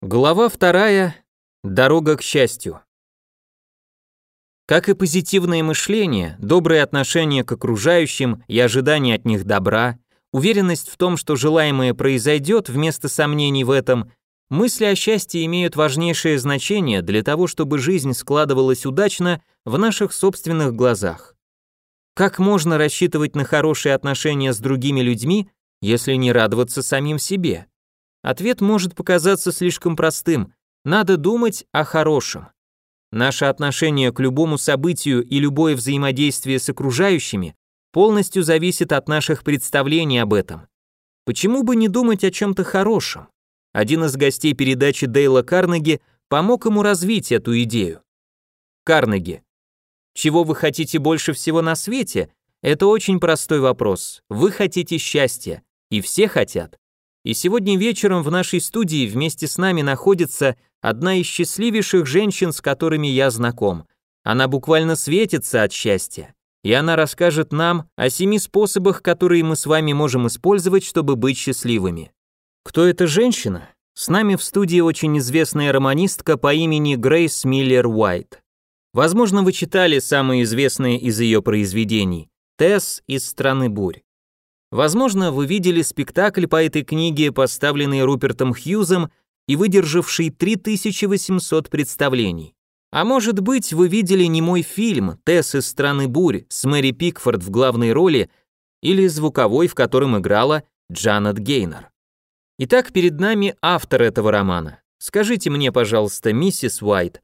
Глава вторая. Дорога к счастью. Как и позитивное мышление, доброе отношение к окружающим и ожидание от них добра, уверенность в том, что желаемое произойдет вместо сомнений в этом, мысли о счастье имеют важнейшее значение для того, чтобы жизнь складывалась удачно в наших собственных глазах. Как можно рассчитывать на хорошие отношения с другими людьми, если не радоваться самим себе? Ответ может показаться слишком простым. Надо думать о хорошем. Наше отношение к любому событию и любое взаимодействие с окружающими полностью зависит от наших представлений об этом. Почему бы не думать о чем-то хорошем? Один из гостей передачи Дейла Карнеги помог ему развить эту идею. Карнеги. Чего вы хотите больше всего на свете? Это очень простой вопрос. Вы хотите счастья, и все хотят. И сегодня вечером в нашей студии вместе с нами находится одна из счастливейших женщин, с которыми я знаком. Она буквально светится от счастья. И она расскажет нам о семи способах, которые мы с вами можем использовать, чтобы быть счастливыми. Кто эта женщина? С нами в студии очень известная романистка по имени Грейс Миллер Уайт. Возможно, вы читали самые известные из ее произведений «Тесс из страны бурь». Возможно, вы видели спектакль по этой книге, поставленный Рупертом Хьюзом и выдержавший 3800 представлений. А может быть, вы видели не мой фильм «Тесс из страны бурь» с Мэри Пикфорд в главной роли или звуковой, в котором играла Джанет Гейнер. Итак, перед нами автор этого романа. Скажите мне, пожалуйста, миссис Уайт,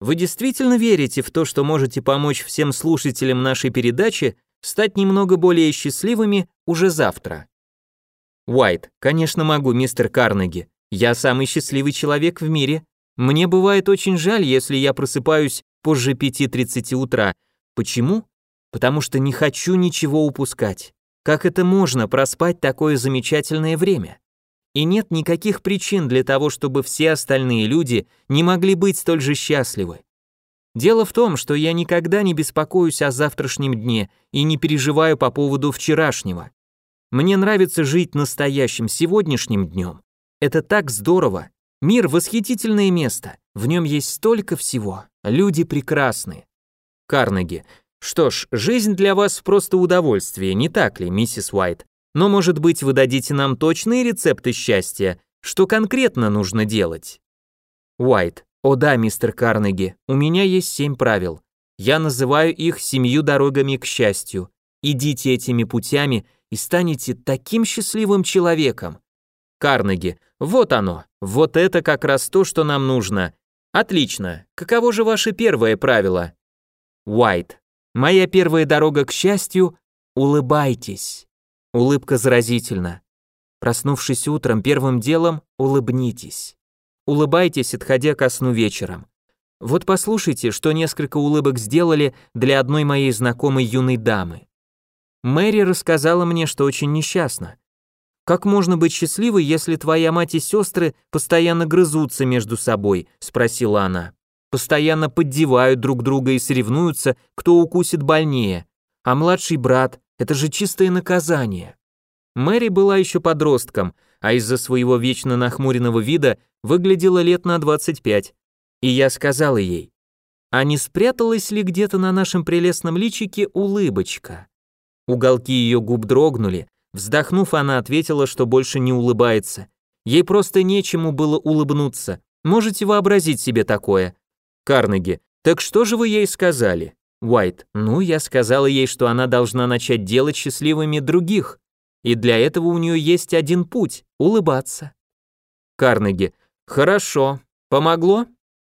вы действительно верите в то, что можете помочь всем слушателям нашей передачи стать немного более счастливыми уже завтра. Уайт, конечно могу, мистер Карнеги. Я самый счастливый человек в мире. Мне бывает очень жаль, если я просыпаюсь позже 5.30 утра. Почему? Потому что не хочу ничего упускать. Как это можно проспать такое замечательное время? И нет никаких причин для того, чтобы все остальные люди не могли быть столь же счастливы. Дело в том, что я никогда не беспокоюсь о завтрашнем дне и не переживаю по поводу вчерашнего. Мне нравится жить настоящим сегодняшним днем. Это так здорово. Мир – восхитительное место. В нем есть столько всего. Люди прекрасны. Карнеги. Что ж, жизнь для вас просто удовольствие, не так ли, миссис Уайт? Но, может быть, вы дадите нам точные рецепты счастья? Что конкретно нужно делать? Уайт. О да, мистер Карнеги, у меня есть семь правил. Я называю их семью дорогами к счастью. Идите этими путями и станете таким счастливым человеком. Карнеги, вот оно, вот это как раз то, что нам нужно. Отлично. Каково же ваше первое правило? Уайт. Моя первая дорога к счастью – улыбайтесь. Улыбка заразительна. Проснувшись утром, первым делом улыбнитесь. Улыбайтесь, отходя ко сну вечером. Вот послушайте, что несколько улыбок сделали для одной моей знакомой юной дамы. Мэри рассказала мне, что очень несчастна. Как можно быть счастливой, если твоя мать и сестры постоянно грызутся между собой, спросила она. Постоянно поддевают друг друга и соревнуются, кто укусит больнее. А младший брат это же чистое наказание. Мэри была еще подростком, а из-за своего вечно нахмуренного вида выглядела лет на 25. И я сказала ей, а не спряталась ли где-то на нашем прелестном личике улыбочка? Уголки ее губ дрогнули, вздохнув, она ответила, что больше не улыбается. Ей просто нечему было улыбнуться. Можете вообразить себе такое? Карнеги, так что же вы ей сказали? Уайт, ну, я сказала ей, что она должна начать делать счастливыми других. И для этого у нее есть один путь – улыбаться. Карнеги. Хорошо. Помогло?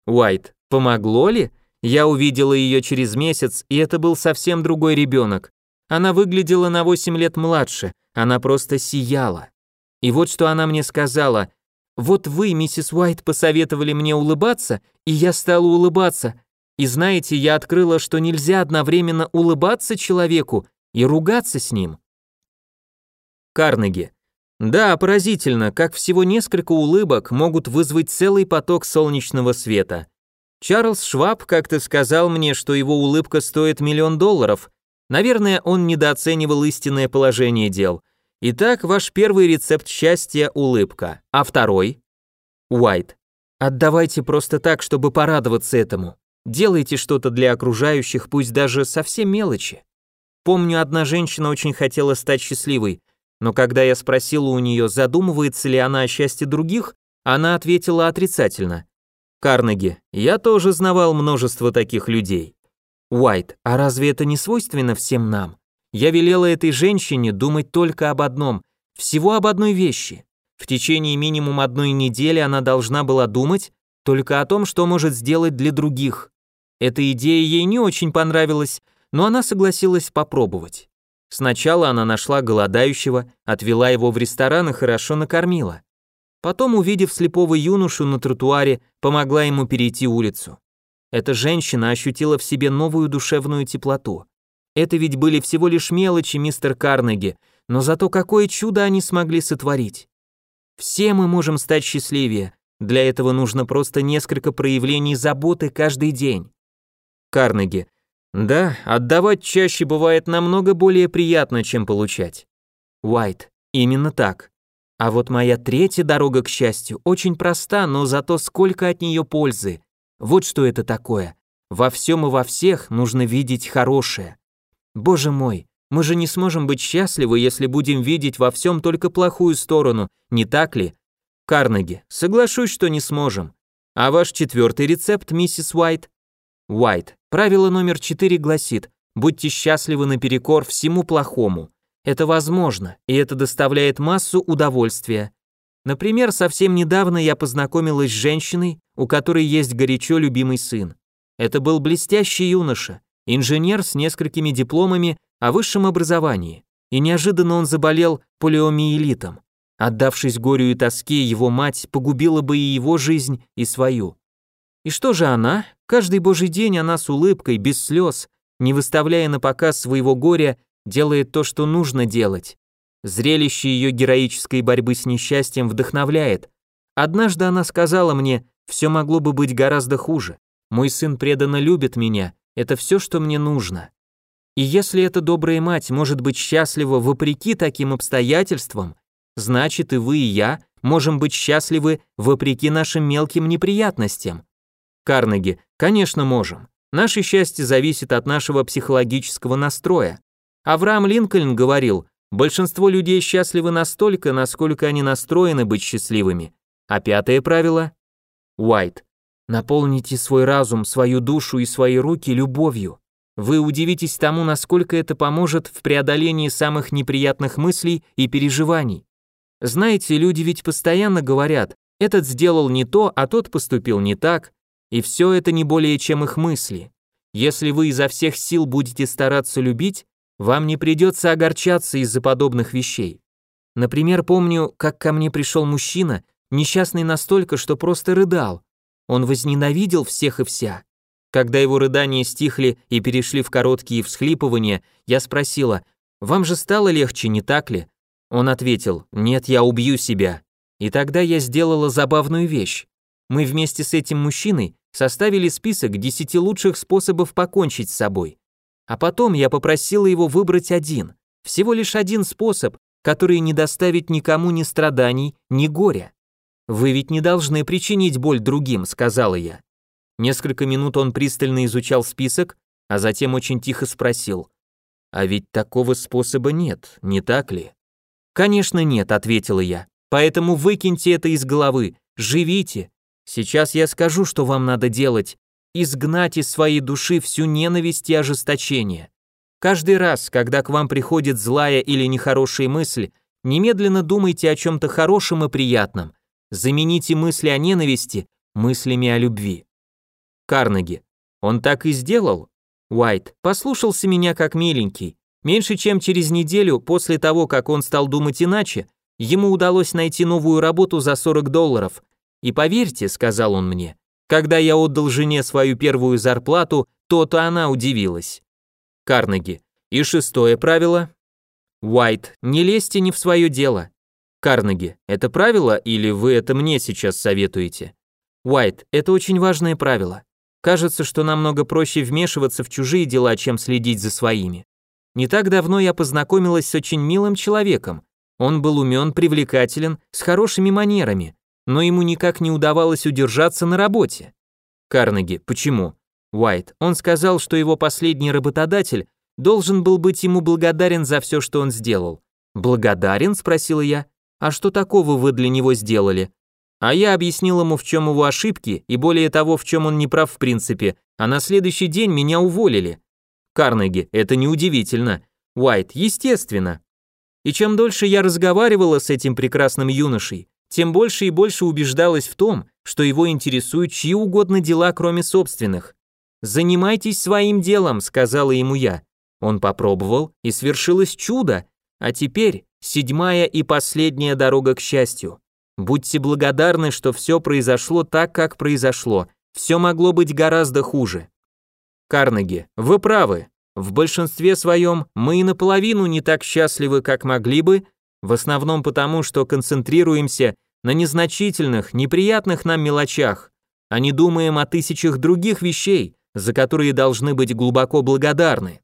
Уайт. Помогло ли? Я увидела ее через месяц, и это был совсем другой ребенок. Она выглядела на 8 лет младше, она просто сияла. И вот что она мне сказала. Вот вы, миссис Уайт, посоветовали мне улыбаться, и я стала улыбаться. И знаете, я открыла, что нельзя одновременно улыбаться человеку и ругаться с ним. Карнеги. Да, поразительно, как всего несколько улыбок могут вызвать целый поток солнечного света. Чарльз Шваб как-то сказал мне, что его улыбка стоит миллион долларов. Наверное, он недооценивал истинное положение дел. Итак, ваш первый рецепт счастья – улыбка. А второй? Уайт. Отдавайте просто так, чтобы порадоваться этому. Делайте что-то для окружающих, пусть даже совсем мелочи. Помню, одна женщина очень хотела стать счастливой, но когда я спросила у нее, задумывается ли она о счастье других, она ответила отрицательно. Карнеги, я тоже знавал множество таких людей. Уайт, а разве это не свойственно всем нам? Я велела этой женщине думать только об одном, всего об одной вещи. В течение минимум одной недели она должна была думать только о том, что может сделать для других. Эта идея ей не очень понравилась, но она согласилась попробовать. Сначала она нашла голодающего, отвела его в ресторан и хорошо накормила. Потом, увидев слепого юношу на тротуаре, помогла ему перейти улицу. Эта женщина ощутила в себе новую душевную теплоту. Это ведь были всего лишь мелочи, мистер Карнеги, но зато какое чудо они смогли сотворить. Все мы можем стать счастливее, для этого нужно просто несколько проявлений заботы каждый день. Карнеги. Да, отдавать чаще бывает намного более приятно, чем получать. Уайт. Именно так. А вот моя третья дорога к счастью очень проста, но зато сколько от нее пользы. Вот что это такое. Во всем и во всех нужно видеть хорошее. Боже мой, мы же не сможем быть счастливы, если будем видеть во всем только плохую сторону, не так ли? Карнеги, соглашусь, что не сможем. А ваш четвертый рецепт, миссис Уайт? Уайт, правило номер четыре гласит, будьте счастливы наперекор всему плохому. Это возможно, и это доставляет массу удовольствия. Например, совсем недавно я познакомилась с женщиной, у которой есть горячо любимый сын. Это был блестящий юноша, инженер с несколькими дипломами о высшем образовании, и неожиданно он заболел полиомиелитом. Отдавшись горю и тоске, его мать погубила бы и его жизнь, и свою. И что же она? Каждый божий день она с улыбкой, без слез, не выставляя на показ своего горя, делает то, что нужно делать. Зрелище ее героической борьбы с несчастьем вдохновляет. Однажды она сказала мне, все могло бы быть гораздо хуже. Мой сын преданно любит меня, это все, что мне нужно. И если эта добрая мать может быть счастлива вопреки таким обстоятельствам, значит и вы, и я можем быть счастливы вопреки нашим мелким неприятностям. Карнеги, конечно, можем. Наше счастье зависит от нашего психологического настроя. Авраам Линкольн говорил, большинство людей счастливы настолько, насколько они настроены быть счастливыми. А пятое правило? Уайт. Наполните свой разум, свою душу и свои руки любовью. Вы удивитесь тому, насколько это поможет в преодолении самых неприятных мыслей и переживаний. Знаете, люди ведь постоянно говорят, этот сделал не то, а тот поступил не так, и все это не более чем их мысли. Если вы изо всех сил будете стараться любить, вам не придется огорчаться из-за подобных вещей. Например, помню, как ко мне пришел мужчина, несчастный настолько, что просто рыдал. Он возненавидел всех и вся. Когда его рыдания стихли и перешли в короткие всхлипывания, я спросила, «Вам же стало легче, не так ли?» Он ответил, «Нет, я убью себя». И тогда я сделала забавную вещь. Мы вместе с этим мужчиной составили список 10 лучших способов покончить с собой. А потом я попросила его выбрать один, всего лишь один способ, который не доставит никому ни страданий, ни горя. «Вы ведь не должны причинить боль другим», — сказала я. Несколько минут он пристально изучал список, а затем очень тихо спросил. «А ведь такого способа нет, не так ли?» «Конечно нет», — ответила я. «Поэтому выкиньте это из головы, живите. Сейчас я скажу, что вам надо делать. Изгнать из своей души всю ненависть и ожесточение. Каждый раз, когда к вам приходит злая или нехорошая мысль, немедленно думайте о чем-то хорошем и приятном. Замените мысли о ненависти мыслями о любви. Карнеги. Он так и сделал? Уайт послушался меня как миленький. Меньше чем через неделю после того, как он стал думать иначе, ему удалось найти новую работу за 40 долларов. И поверьте, сказал он мне, когда я отдал жене свою первую зарплату, то-то она удивилась. Карнеги. И шестое правило. Уайт, не лезьте не в свое дело. Карнеги, это правило или вы это мне сейчас советуете? Уайт, это очень важное правило. Кажется, что намного проще вмешиваться в чужие дела, чем следить за своими. Не так давно я познакомилась с очень милым человеком. Он был умен, привлекателен, с хорошими манерами. Но ему никак не удавалось удержаться на работе. Карнеги, почему? Уайт, он сказал, что его последний работодатель должен был быть ему благодарен за все, что он сделал. Благодарен? спросила я. А что такого вы для него сделали? А я объяснил ему, в чем его ошибки, и более того, в чем он не прав в принципе, а на следующий день меня уволили. Карнеги, это неудивительно. Уайт, естественно. И чем дольше я разговаривала с этим прекрасным юношей, тем больше и больше убеждалась в том, что его интересуют чьи угодно дела, кроме собственных. «Занимайтесь своим делом», — сказала ему я. Он попробовал, и свершилось чудо, а теперь седьмая и последняя дорога к счастью. Будьте благодарны, что все произошло так, как произошло. Все могло быть гораздо хуже. Карнеги, вы правы. В большинстве своем мы и наполовину не так счастливы, как могли бы, в основном потому, что концентрируемся на незначительных, неприятных нам мелочах, а не думаем о тысячах других вещей, за которые должны быть глубоко благодарны.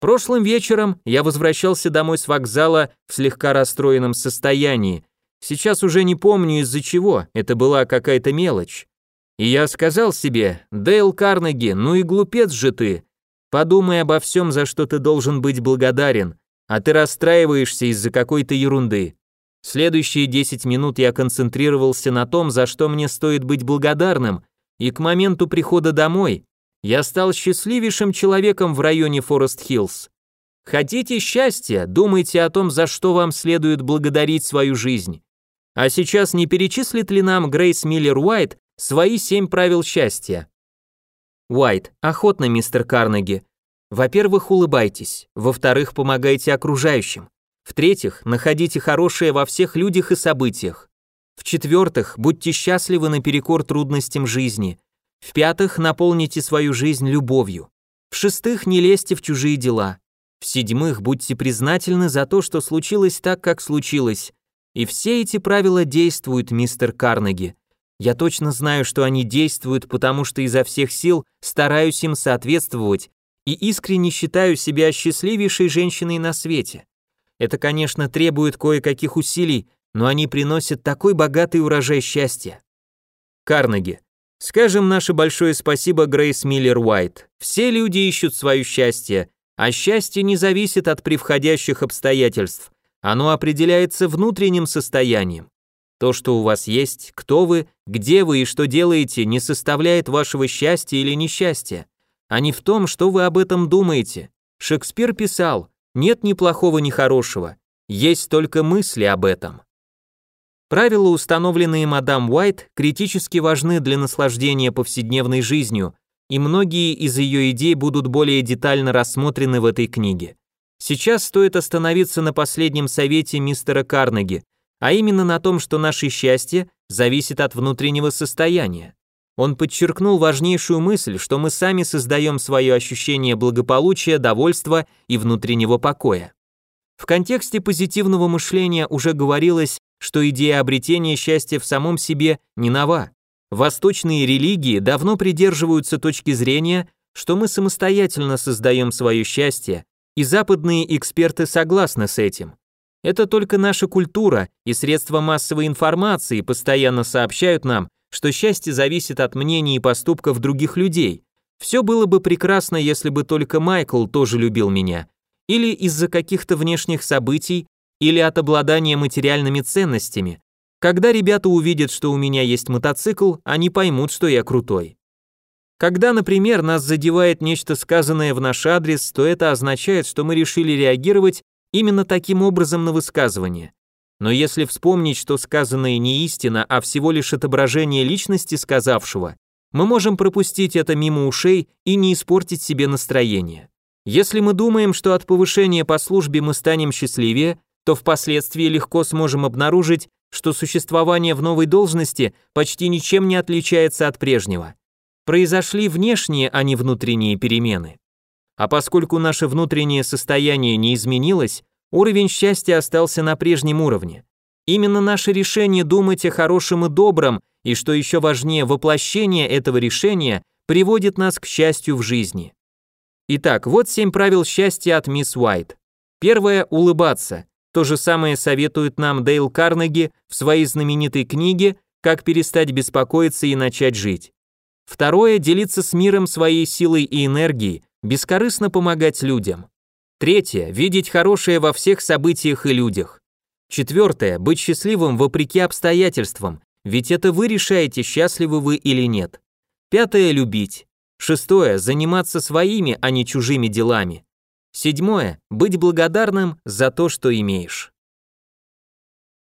Прошлым вечером я возвращался домой с вокзала в слегка расстроенном состоянии, Сейчас уже не помню из-за чего, это была какая-то мелочь. И я сказал себе, Дейл Карнеги, ну и глупец же ты. Подумай обо всем, за что ты должен быть благодарен, а ты расстраиваешься из-за какой-то ерунды. Следующие 10 минут я концентрировался на том, за что мне стоит быть благодарным, и к моменту прихода домой я стал счастливейшим человеком в районе Форест-Хиллз. Хотите счастья, думайте о том, за что вам следует благодарить свою жизнь. А сейчас не перечислит ли нам Грейс Миллер Уайт свои семь правил счастья? Уайт, охотно, мистер Карнеги. Во-первых, улыбайтесь. Во-вторых, помогайте окружающим. В-третьих, находите хорошее во всех людях и событиях. В-четвертых, будьте счастливы наперекор трудностям жизни. В-пятых, наполните свою жизнь любовью. В-шестых, не лезьте в чужие дела. В-седьмых, будьте признательны за то, что случилось так, как случилось, и все эти правила действуют, мистер Карнеги. Я точно знаю, что они действуют, потому что изо всех сил стараюсь им соответствовать и искренне считаю себя счастливейшей женщиной на свете. Это, конечно, требует кое-каких усилий, но они приносят такой богатый урожай счастья. Карнеги. Скажем наше большое спасибо Грейс Миллер Уайт. Все люди ищут свое счастье, а счастье не зависит от превходящих обстоятельств. Оно определяется внутренним состоянием. То, что у вас есть, кто вы, где вы и что делаете, не составляет вашего счастья или несчастья, а не в том, что вы об этом думаете. Шекспир писал, нет ни плохого, ни хорошего, есть только мысли об этом. Правила, установленные мадам Уайт, критически важны для наслаждения повседневной жизнью, и многие из ее идей будут более детально рассмотрены в этой книге. Сейчас стоит остановиться на последнем совете мистера Карнеги, а именно на том, что наше счастье зависит от внутреннего состояния. Он подчеркнул важнейшую мысль, что мы сами создаем свое ощущение благополучия, довольства и внутреннего покоя. В контексте позитивного мышления уже говорилось, что идея обретения счастья в самом себе не нова. Восточные религии давно придерживаются точки зрения, что мы самостоятельно создаем свое счастье, и западные эксперты согласны с этим. Это только наша культура и средства массовой информации постоянно сообщают нам, что счастье зависит от мнений и поступков других людей. Все было бы прекрасно, если бы только Майкл тоже любил меня. Или из-за каких-то внешних событий, или от обладания материальными ценностями. Когда ребята увидят, что у меня есть мотоцикл, они поймут, что я крутой. Когда, например, нас задевает нечто сказанное в наш адрес, то это означает, что мы решили реагировать именно таким образом на высказывание. Но если вспомнить, что сказанное не истина, а всего лишь отображение личности сказавшего, мы можем пропустить это мимо ушей и не испортить себе настроение. Если мы думаем, что от повышения по службе мы станем счастливее, то впоследствии легко сможем обнаружить, что существование в новой должности почти ничем не отличается от прежнего произошли внешние, а не внутренние перемены. А поскольку наше внутреннее состояние не изменилось, уровень счастья остался на прежнем уровне. Именно наше решение думать о хорошем и добром, и что еще важнее, воплощение этого решения приводит нас к счастью в жизни. Итак, вот семь правил счастья от мисс Уайт. Первое – улыбаться. То же самое советует нам Дейл Карнеги в своей знаменитой книге как перестать беспокоиться и начать жить. Второе – делиться с миром своей силой и энергией, бескорыстно помогать людям. Третье – видеть хорошее во всех событиях и людях. Четвертое – быть счастливым вопреки обстоятельствам, ведь это вы решаете, счастливы вы или нет. Пятое – любить. Шестое – заниматься своими, а не чужими делами. Седьмое – быть благодарным за то, что имеешь.